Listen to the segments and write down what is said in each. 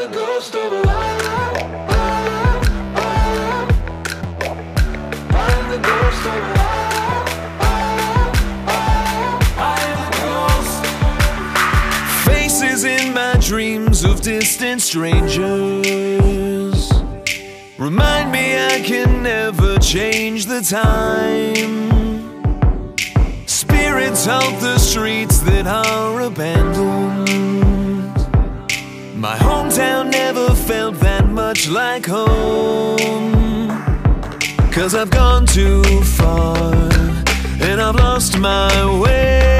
the ghost of Ohio. I'm the ghost of. Faces in my dreams of distant strangers Remind me I can never change the time Spirits haunt the streets that are abandoned My hometown much like home. Cause I've gone too far And I've lost my way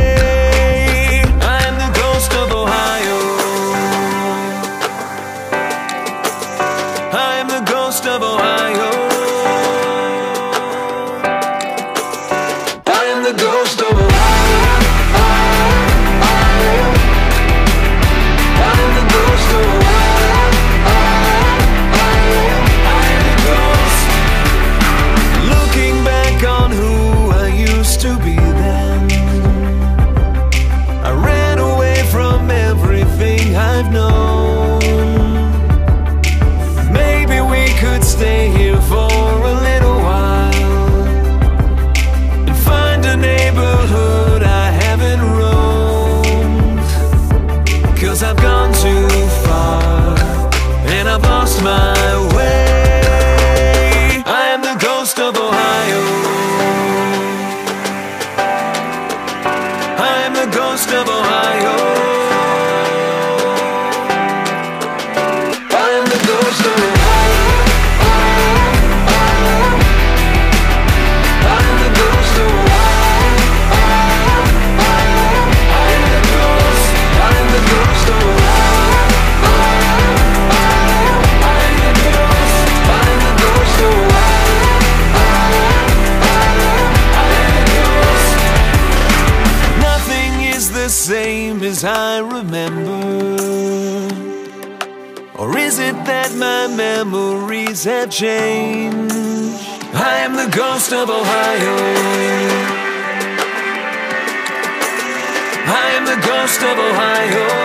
Ghost of Ohio same as I remember? Or is it that my memories have changed? I am the ghost of Ohio. I am the ghost of Ohio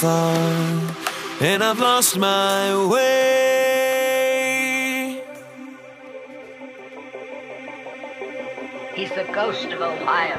far And I've lost my way He's the ghost of Ohio.